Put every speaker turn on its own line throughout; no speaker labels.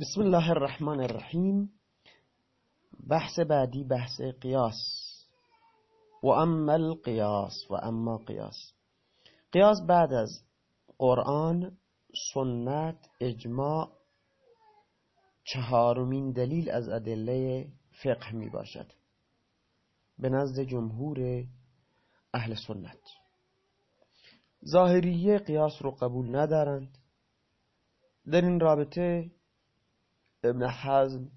بسم الله الرحمن الرحیم. بحث بعدی بحث قیاس. و اما القیاس و اما قیاس. قیاس بعد از قرآن سنت اجماع چهارمین دلیل از ادله فقه می باشد. به نزد جمهور اهل سنت. ظاهریه قیاس رو قبول ندارند. در این رابطه ابن حزم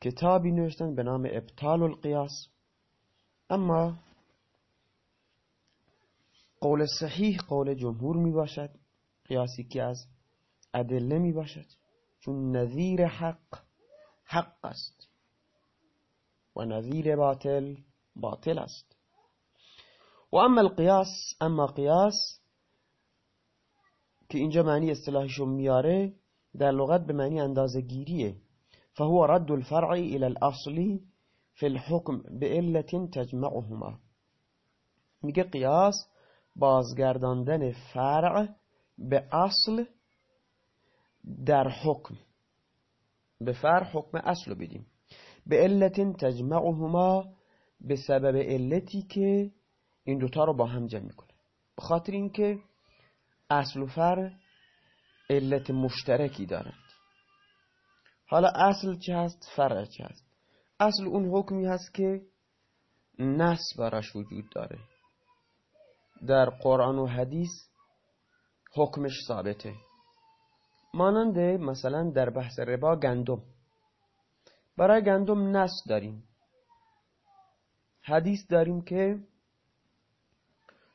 کتابی نوشتن به نام ابطال القیاس. اما قول صحیح قول جمهور می باشد قیاسی که از ادله می باشد چون نظیر حق حق است و نظیر باطل باطل است. و اما القیاس اما قیاس که اینجا معنی اصطلاحشو میاره در لغت به معنی اندازه گیریه فهو رد الفرع الى الاصل في الحكم بعلت تجمعهما. میگه قیاس بازگرداندن فرع به اصل در حکم. به فرع حکم اصل رو بدیم. به علت تجمعهما به سبب علتی که این دوتا رو با هم جمع می‌کنه. به خاطر اینکه اصل و فرع علت مشترکی دارند. حالا اصل چه هست؟ فرع چه هست؟ اصل اون حکمی هست که نس براش وجود داره. در قرآن و حدیث حکمش ثابته. مانند مثلا در بحث ربا گندم. برای گندم نس داریم. حدیث داریم که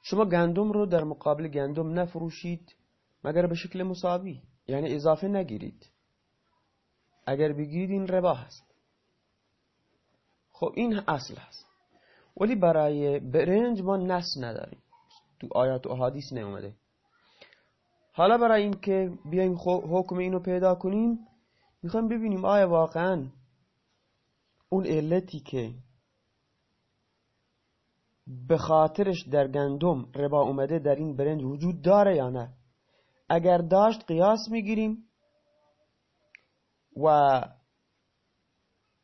شما گندم رو در مقابل گندم نفروشید. مگر به شکل مساوی یعنی اضافه نگیرید. اگر بگیرید این ربا هست. خب این اصل هست. ولی برای برنج ما نس نداریم. تو آیات و حدیث نیومده. حالا برای اینکه بیایم حکم اینو پیدا کنیم می‌خوایم ببینیم آیا واقعا اون علتی که به خاطرش در گندم ربا اومده در این برنج وجود داره یا نه. اگر داشت قیاس می‌گیریم و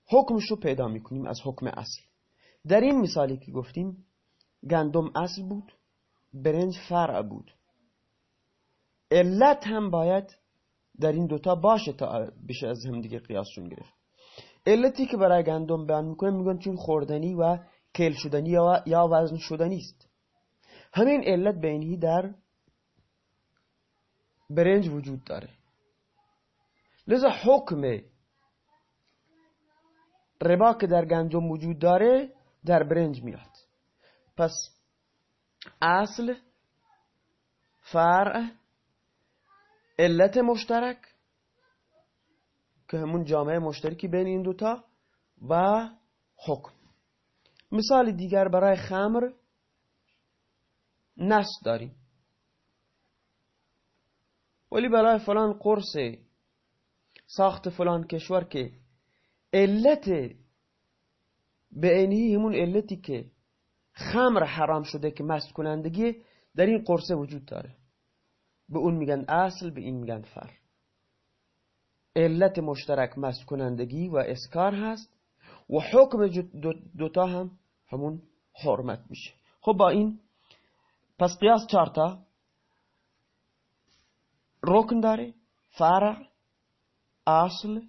حکمش رو پیدا می‌کنیم از حکم اصل. در این مثالی که گفتیم گندم اصل بود برنج فرع بود. علت هم باید در این دوتا باشه تا بشه از هم دیگه قیاسشون گرفت. علتی که برای گندم بیان می‌کنه میگن چون خوردنی و کل شدنی یا وزن شدنی است. همین علت بینی در برنج وجود داره. لذا حکم ربا که در گندم وجود داره در برنج میاد. پس اصل فرع علت مشترک که همون جامعه مشترکی بین این دوتا و حکم. مثال دیگر برای خمر نس داریم. ولی برای فلان قرص ساخت فلان کشور که علت به عینی همون علتی که خمر حرام شده که مست کنندگی در این قرصه وجود داره. به اون میگن اصل به این میگن فر. علت مشترک مست کنندگی و اسکار هست و حکم دوتا هم همون حرمت میشه. خب با این پس قیاس چارتا ركن داري أصل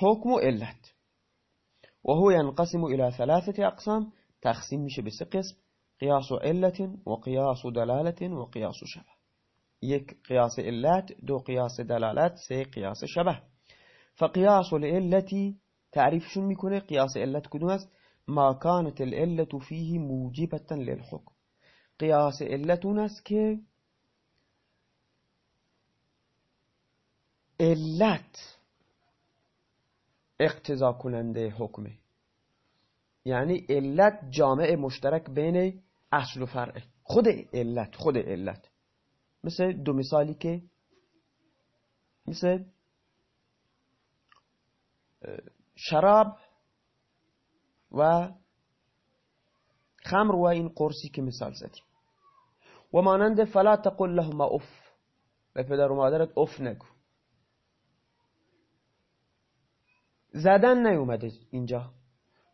حكم علت وهو ينقسم إلى ثلاثة أقسام تقسيم مش بس قسم قياس علة وقياس دلالة وقياس شبه. يك قياس علات دو قياس دلالات سي قياس شبه. فقياس العلة تعريف شن ميكونه قياس علت كدومس ما كانت العلة فيه موجبة للحكم. قياس علة ناس كي علت اقتضا کننده حکمه. یعنی علت جامع مشترک بین اصل و فرع. خود علت خود علت. مثل دو مثالی که مثل شراب و خمر و این قرصی که مثال زدیم. و مانند فلا تقل لهما اف. و پدر و مادرت اف نگو. زدن نیومده اینجا.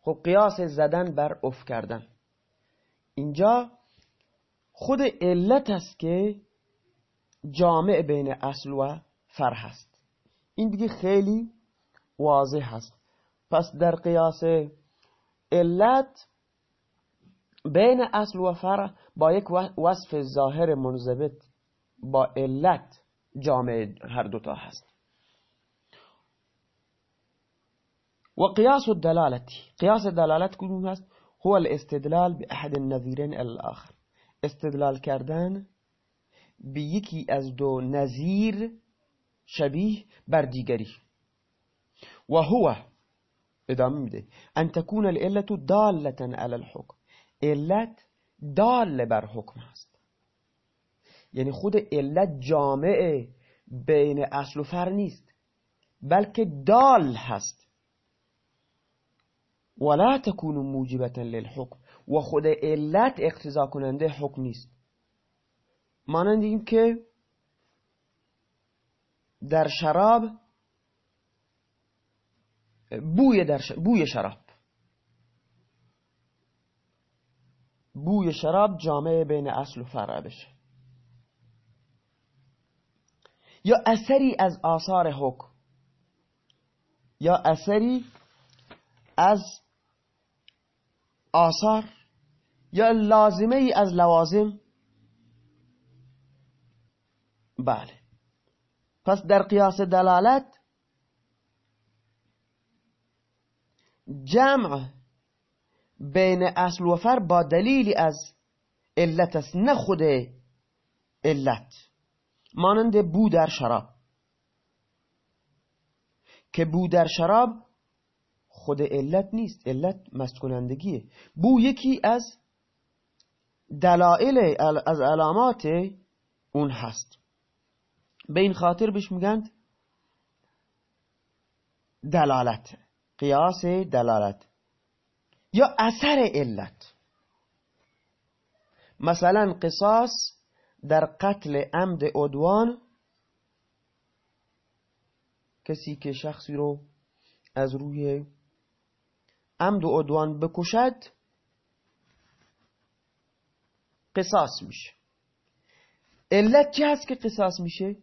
خب قیاس زدن بر اف کردن. اینجا خود علت است که جامع بین اصل و فرع هست. این دیگه خیلی واضح هست. پس در قیاس علت بین اصل و فر با یک وصف ظاهر منضبط با علت جامع هر دوتا هست. و قیاس الدلالت قیاس دلالت کدوم هست هو الاستدلال به احد النظیرین الآخر. استدلال کردن به یکی از دو نظیر شبیه بر دیگری إدامة میده أن تكون العلت دالة على الحكم. علت دال بر حکم هست. یعنی خود علت جامعة بین أصل و فر نیست. بلکه دال هست. ولا تكون موجبتا للحکم و خود علت اقتضا کننده حکم نیست. مانند این که در شراب بوی, در بوی شراب. بوی شراب جامعه بین اصل و فرع بشه یا اثری از آثار حکم یا اثری از آثار یا لازمه ای از لوازم؟ بله. پس در قیاس دلالت جمع بین اصل و فر با دلیلی از علت است نه خود علت. مانند بو در شراب. که بو در شراب خود علت نیست علت مسکنندگیه بو یکی از دلائل از علامات اون هست. به این خاطر بهش میگند دلالت قیاس دلالت یا اثر علت. مثلا قصاص در قتل عمد عدوان کسی که شخصی رو از روی عمد و عدوان بکشد قصاص میشه. علت چه هست که قصاص میشه؟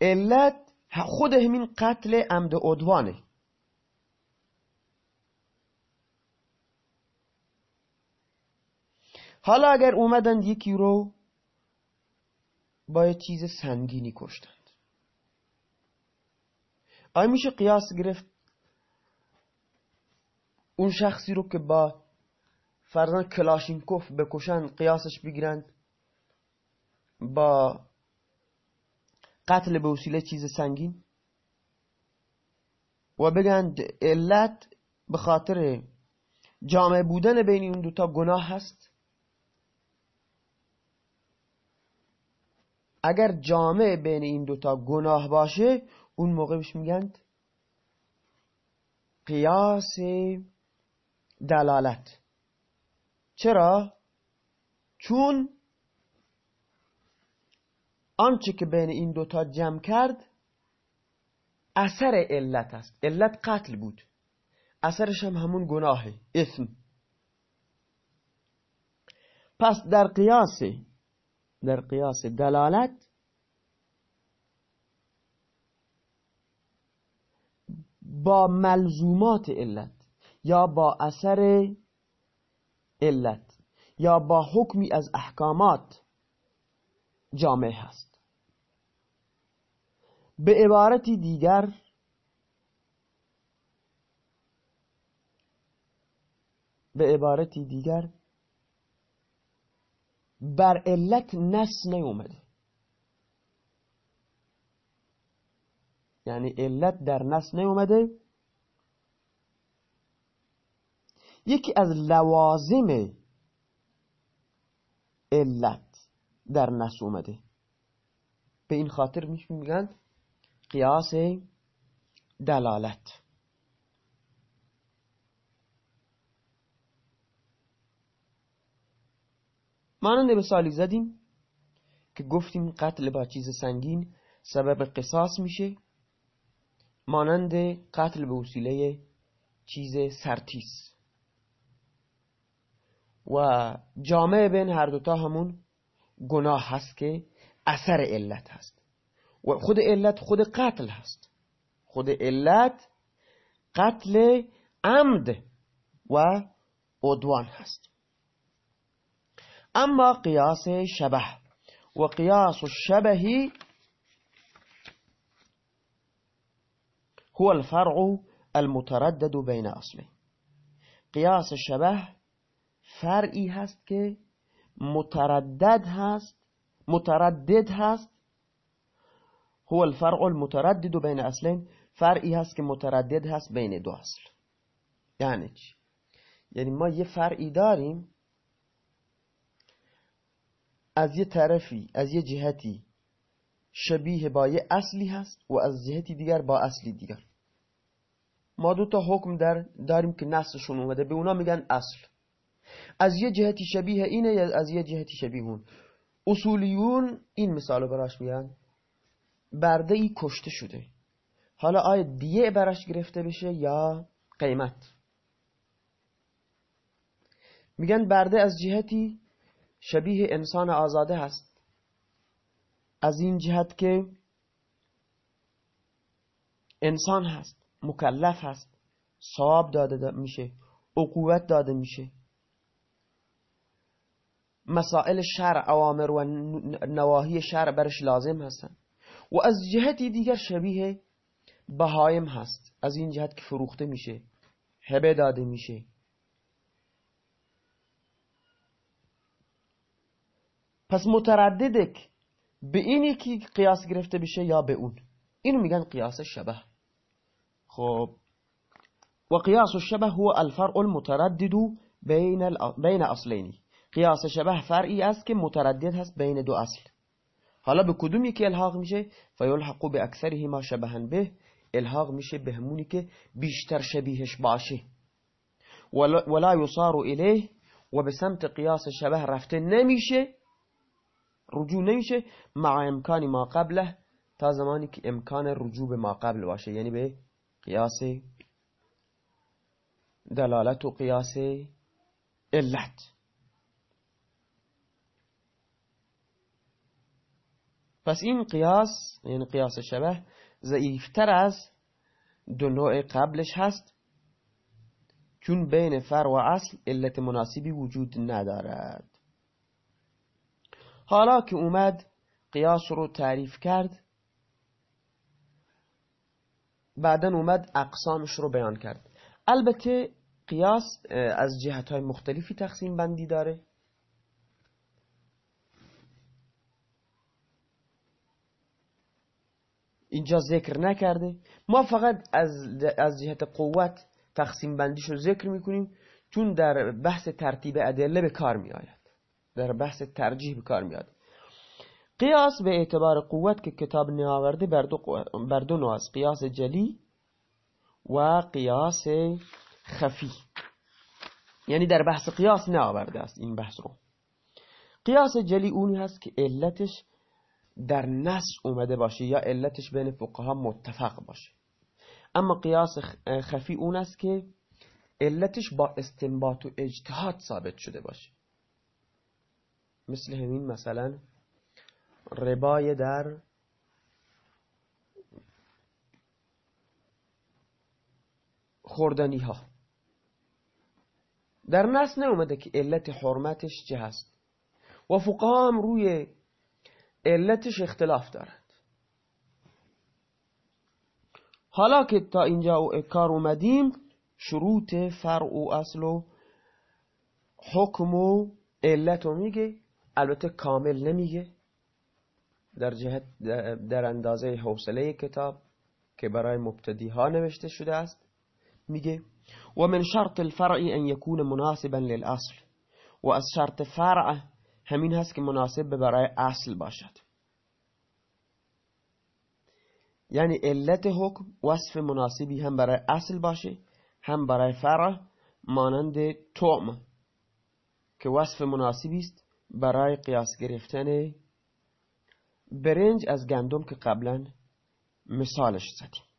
علت خود همین قتل عمد عدوانه. حالا اگر اومدند یکی رو با چیز سنگینی کشتند. آیا میشه قیاس گرفت؟ اون شخصی رو که با فرزن کلاشینکوف بکشن قیاسش بگیرند با قتل به وسیله چیز سنگین و بگند علت به خاطر جامع بودن بین اون دوتا گناه هست. اگر جامع بین این دوتا گناه باشه اون موقع بهش میگند قیاس دلالت. چرا؟ چون آنچه که بین این دوتا جمع کرد اثر علت است. علت قتل بود. اثرش هم همون گناهه اسم. پس در قیاس در قیاس دلالت با ملزومات علت. یا با اثر علت یا با حکمی از احکامات جامع هست. به عبارتی دیگر به عبارتی دیگر بر علت نس نیومده. یعنی علت در نس نیومده. یکی از لوازم علت در نس اومده. به این خاطر میگن قیاس دلالت. مانند مثالی زدیم که گفتیم قتل با چیز سنگین سبب قصاص میشه. مانند قتل به وسیله چیز سرتیس. و جامعه بین هر دوتا همون گناه هست که اثر علت هست. و خود علت خود قتل هست. خود علت قتل عمد و عدوان هست. اما قیاس شبه و قیاس الشبه هو الفرع المتردد بین اصله. قیاس شبه فرعی هست که متردد هست متردد هست. هو الفرع المتردد بین اصلین فرعی هست که متردد هست بین دو اصل. یعنی چی؟ یعنی ما یه فرعی داریم از یه طرفی از یه جهتی شبیه با یه اصلی هست و از جهتی دیگر با اصلی دیگر. ما دو تا حکم در داریم که نصشون اومده به اونا میگن اصل. از یه جهتی شبیه اینه یا از یه جهتی شبیه اون. اصولیون این مثال براش میگن برده ای کشته شده. حالا آیا دیه براش گرفته بشه یا قیمت؟ میگن برده از جهتی شبیه انسان آزاده هست. از این جهت که انسان هست مکلف هست. صاب داده میشه عقوبت داده میشه. مسائل شرع اوامر و نواهی شرع برش لازم هستن. و از جهتی دیگر شبیه بهایم هست. از این جهت که فروخته میشه هبه داده میشه. پس مترددک به اینی که قیاس گرفته بشه یا به اون؟ اینو میگن قیاس شبه. خب و قیاس الشبه هو الفرع المتردد بین, بین اصلینی. قیاس شبه فرعی است که متردد هست بین دو اصل. حالا به کدومی که الحاق میشه؟ فیلحق به اکثره ما شبهن به. الحاق میشه به همونی که بیشتر شبیهش باشه. ولا یصار الیه و به سمت قیاس شبه رفته نمیشه. رجوع نمیشه. مع امکانی ما قبله. تا زمانی که امکان رجوع به ما قبل باشه. یعنی به قیاس دلالت و قیاس علت. پس این قیاس یعنی قیاس شبه ضعیفتر از دو نوع قبلش هست. چون بین فر و اصل علت مناسبی وجود ندارد. حالا که اومد قیاس رو تعریف کرد. بعدا اومد اقسامش رو بیان کرد. البته قیاس از جهت های مختلفی تقسیم بندی داره. اینجا ذکر نکرده. ما فقط از, از جهت قوت تقسیم بندیش رو ذکر می‌کنیم. چون در بحث ترتیب ادله به کار می آید در بحث ترجیح به کار میاد قیاس به اعتبار قوت که کتاب نیاورده بر دو, بر نوع قیاس جلی و قیاس خفی. یعنی در بحث قیاس نیاورده است این بحث رو. قیاس جلی اونی هست که علتش در نص اومده باشه یا علتش بین فقها متفق باشه. اما قیاس خفی اون است که علتش با استنباط و اجتهاد ثابت شده باشه. مثل همین مثلا ربای در خوردنی ها در نص اومده که علت حرمتش چه هست. و فقها هم روی علتش اختلاف دارد. حالا که تا اینجا کار اومدیم شروط فرع و اصل و حکم و علت رو میگه. البته کامل نمیگه. در جهت در اندازه حوصله کتاب که برای مبتدی ها نوشته شده است میگه و من شرط الفرع ان يكون مناسبا للاصل و از شرط فرع همین هست که مناسب برای اصل باشد. یعنی علت حکم وصف مناسبی هم برای اصل باشه هم برای فرع مانند توم که وصف مناسبی است برای قیاس گرفتن برنج از گندم که قبلا مثالش زدیم.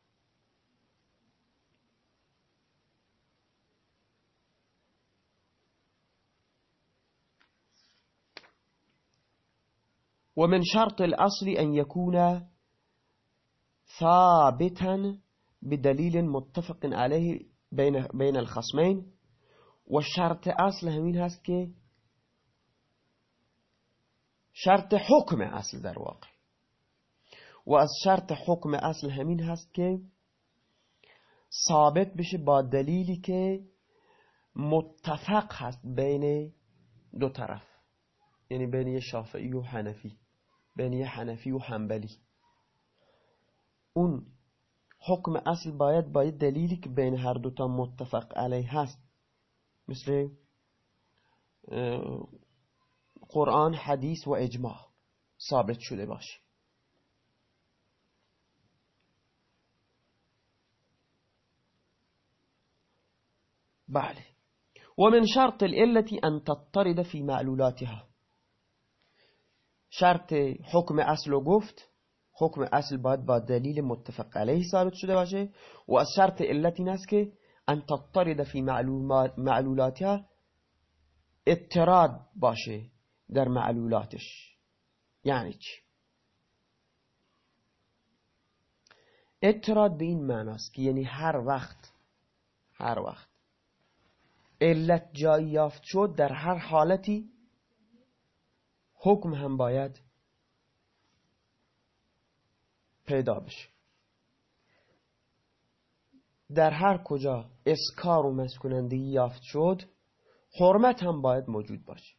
ومن شرط الأصل أن يكون ثابتا بدليل متفق عليه بين بين الخصمين. والشرط اصل همین هست شرط حکم أصل در واقع. و از شرط حکم اصل همین هست ثابت بشه با دلیلی که متفق هست بین دو طرف. یعنی بین شافعی و حنفی. بین حنفی و حنبلی. اون حکم اصل باید باید دلیلی که بین هر دوتا متفق علیه هست. مثل قرآن حدیث و اجماع ثابت شده باشه. بله. ومن شرط الإلة أن تطرد في معلولاتها. شرط حکم اصل و گفت حکم اصل باید با دلیل متفق علیه ثابت شده باشه و از شرط علت این است که ان تطرد فی معلولاتها اضطراد باشه در معلولاتش. یعنی چی؟ اضطراد به این معناست که یعنی هر وقت هر وقت علت جایی یافت شد در هر حالتی حکم هم باید پیدا بشه. در هر کجا اسکار و مسکنندگی یافت شد حرمت هم باید موجود باشه.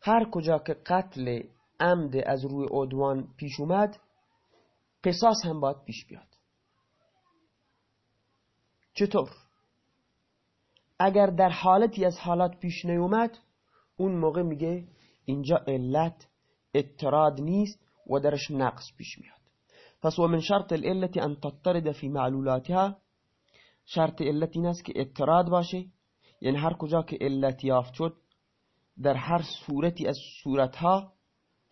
هر کجا که قتل عمد از روی عدوان پیش اومد قصاص هم باید پیش بیاد. چطور؟ اگر در حالتی از حالات پیش نیومد اون موقع میگه اینجا علت اعتراض نیست و درش نقص پیش میاد. پس و من شرط العلت ان تطرد فی معلولاتها شرط علت این است که اعتراض باشه. یعنی هر کجا که علت یافت شد در هر صورتی از صورتها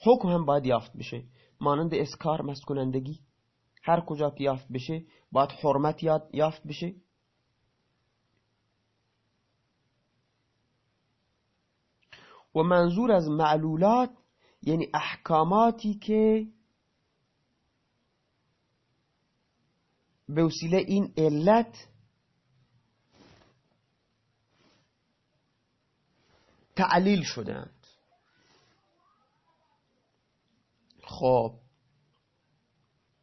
حکم هم باید یافت بشه. مانند اسکار مسکنندگی. هر کجا که یافت بشه باید حرمت یافت بشه. و منظور از معلولات یعنی احکاماتی که به وسیله این علت تعلیل شدند. خب.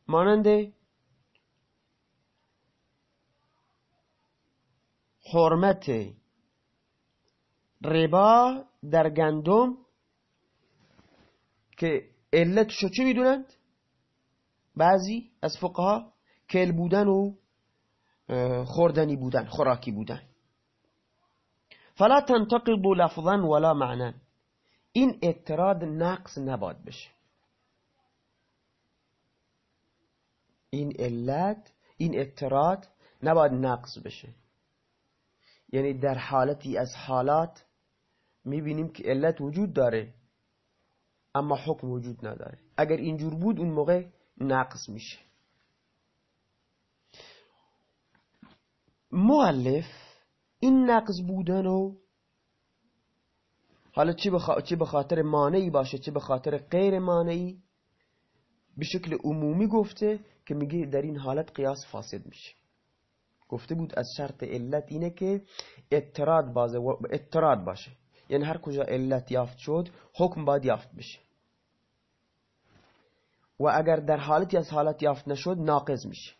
مانند حرمت ربا در گندم که علتشو چه می‌دونند؟ بعضی از فقها کل بودن و خوردنی بودن خوراکی بودن. فلا تنتقض لفظا ولا معنا. این اعتراض نقص نباد بشه. این علت این اعتراض نباید نقص بشه. یعنی در حالتی از حالات می‌بینیم که علت وجود داره اما حکم وجود نداره. اگر اینجور بود اون موقع نقص میشه. مؤلف این نقص بودن و حالا چه, بخ... چه به خاطر مانعی باشه چه به خاطر غیر مانعی؟ به شکل عمومی گفته که میگه در این حالت قیاس فاسد میشه. گفته بود از شرط علت اینه که اعتراض باشه. یعنی هر کجا علت یافت شد حکم باید یافت بشه. و اگر در حالتی از حالت یافت نشد ناقض میشه.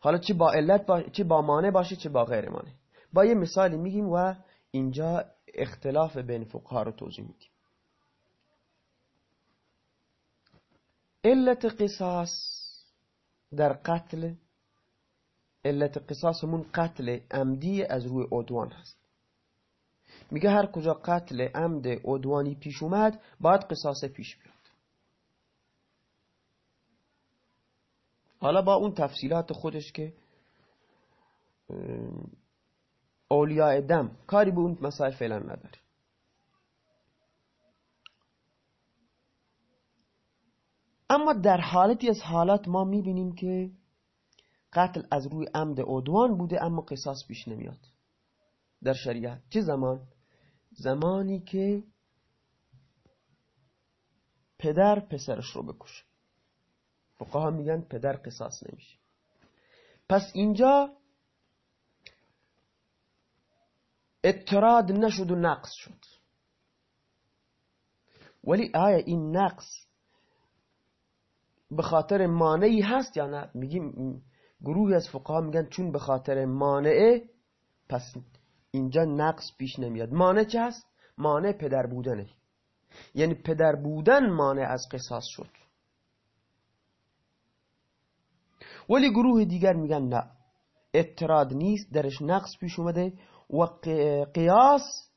حالا چه با علت با... چه با مانع باشه چه با غیر مانع. با یه مثالی میگیم و اینجا اختلاف بین فقها رو توضیح میدیم. علت قصاص در قتل علت قصاص همون قتل عمدی از روی عدوان هست. میگه هر کجا قتل عمد عدوانی پیش اومد باید قصاص پیش بیاد. حالا با اون تفصیلات خودش که اولیاء دم کاری به اون مسائل فعلا نداری اما در حالتی از حالات ما می‌بینیم که قتل از روی عمد عدوان بوده اما قصاص پیش نمیاد. در شریعت. چه زمان؟ زمانی که پدر پسرش رو بکشه. فقها میگن پدر قصاص نمیشه. پس اینجا اعتراض نشد و نقص شد. ولی آیا این نقص به خاطر مانعی هست یا نه؟ میگیم گروهی از فقها میگن چون به خاطر مانعه پس اینجا نقص پیش نمیاد. مانع چه هست؟ مانع پدر بودنه. یعنی پدر بودن مانع از قصاص شد. ولی گروه دیگر میگن نه. اعتراض نیست درش نقص پیش اومده و قیاس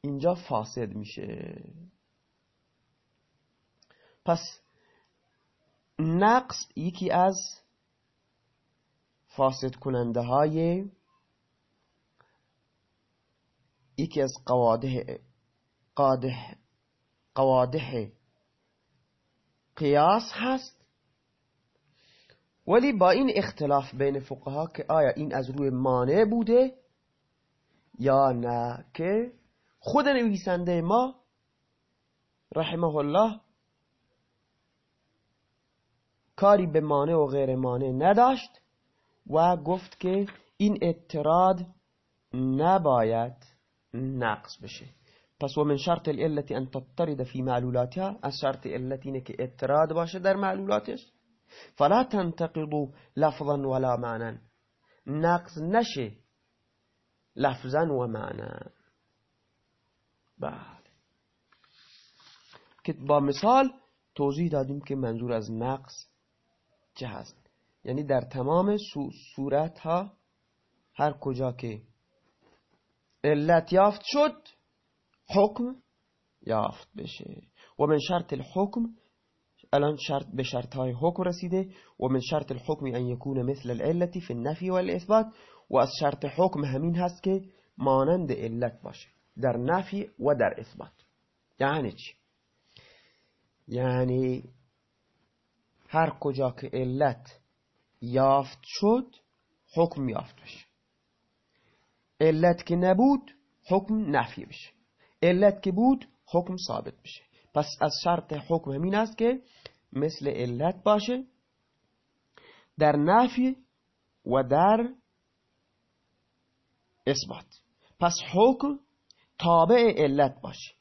اینجا فاسد میشه. پس نقص یکی از فاسد کننده های یکی از قواده قاده قواده قیاس هست. ولی با این اختلاف بین فقها که آیا این از روی مانع بوده یا نه که خود نویسنده ما رحمه الله کاری به مانع و غیر مانع نداشت و گفت که این اعتراض نباید نقص بشه پس و من شرط الالتی ان تطرد فی معلولاتها از شرط علت اینه که اعتراض باشه در معلولاتش. فلا تنتقضوا لفظا ولا معنا. نقص نشه لفظا و معنا. بله. که با مثال توضیح دادیم که منظور از نقص چه هست. یعنی در تمام صورت ها هر کجا که علت یافت شد حکم یافت بشه. و من شرط الحکم الان شرط به شرط های حکم رسیده و من شرط الحکم ان یکون مثل العلت فی النفی والاثبات و از شرط حکم همین هست که مانند علت باشه در نفی و در اثبات. یعنی چی؟ یعنی هر کجا که علت یافت شد حکم یافت بشه. علت که نبود حکم نفی بشه. علت که بود حکم ثابت بشه. پس از شرط حکم همین است که مثل علت باشه در نفی و در اثبات. پس حکم تابع علت باشه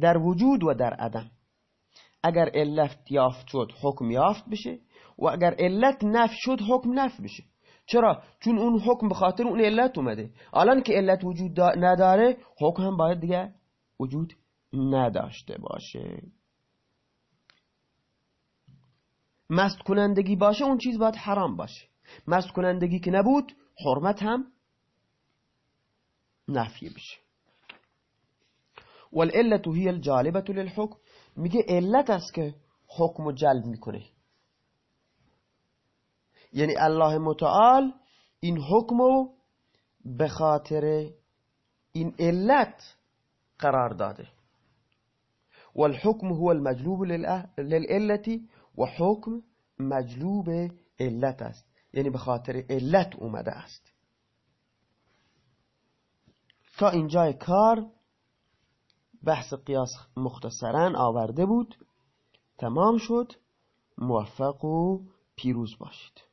در وجود و در عدم. اگر علت یافت شد حکم یافت بشه و اگر علت نف شد حکم نف بشه. چرا؟ چون اون حکم به خاطر اون علت اومده. الان که علت وجود نداره حکم هم باید دیگه وجود نداشته باشه. مست کنندگی باشه اون چیز باید حرام باشه. مست کنندگی که نبود حرمت هم نفی بشه والعلت هی الجالبه للحکم میگه علت است که حکم جلب می‌کنه. یعنی الله متعال این حکم به خاطر این علت قرار داده. والحكم هو المجلوب للعلة و حکم مجلوب علت است. یعنی به خاطر علت اومده است. تا اینجای کار بحث قیاس مختصرا آورده بود. تمام شد. موفق و پیروز باشید.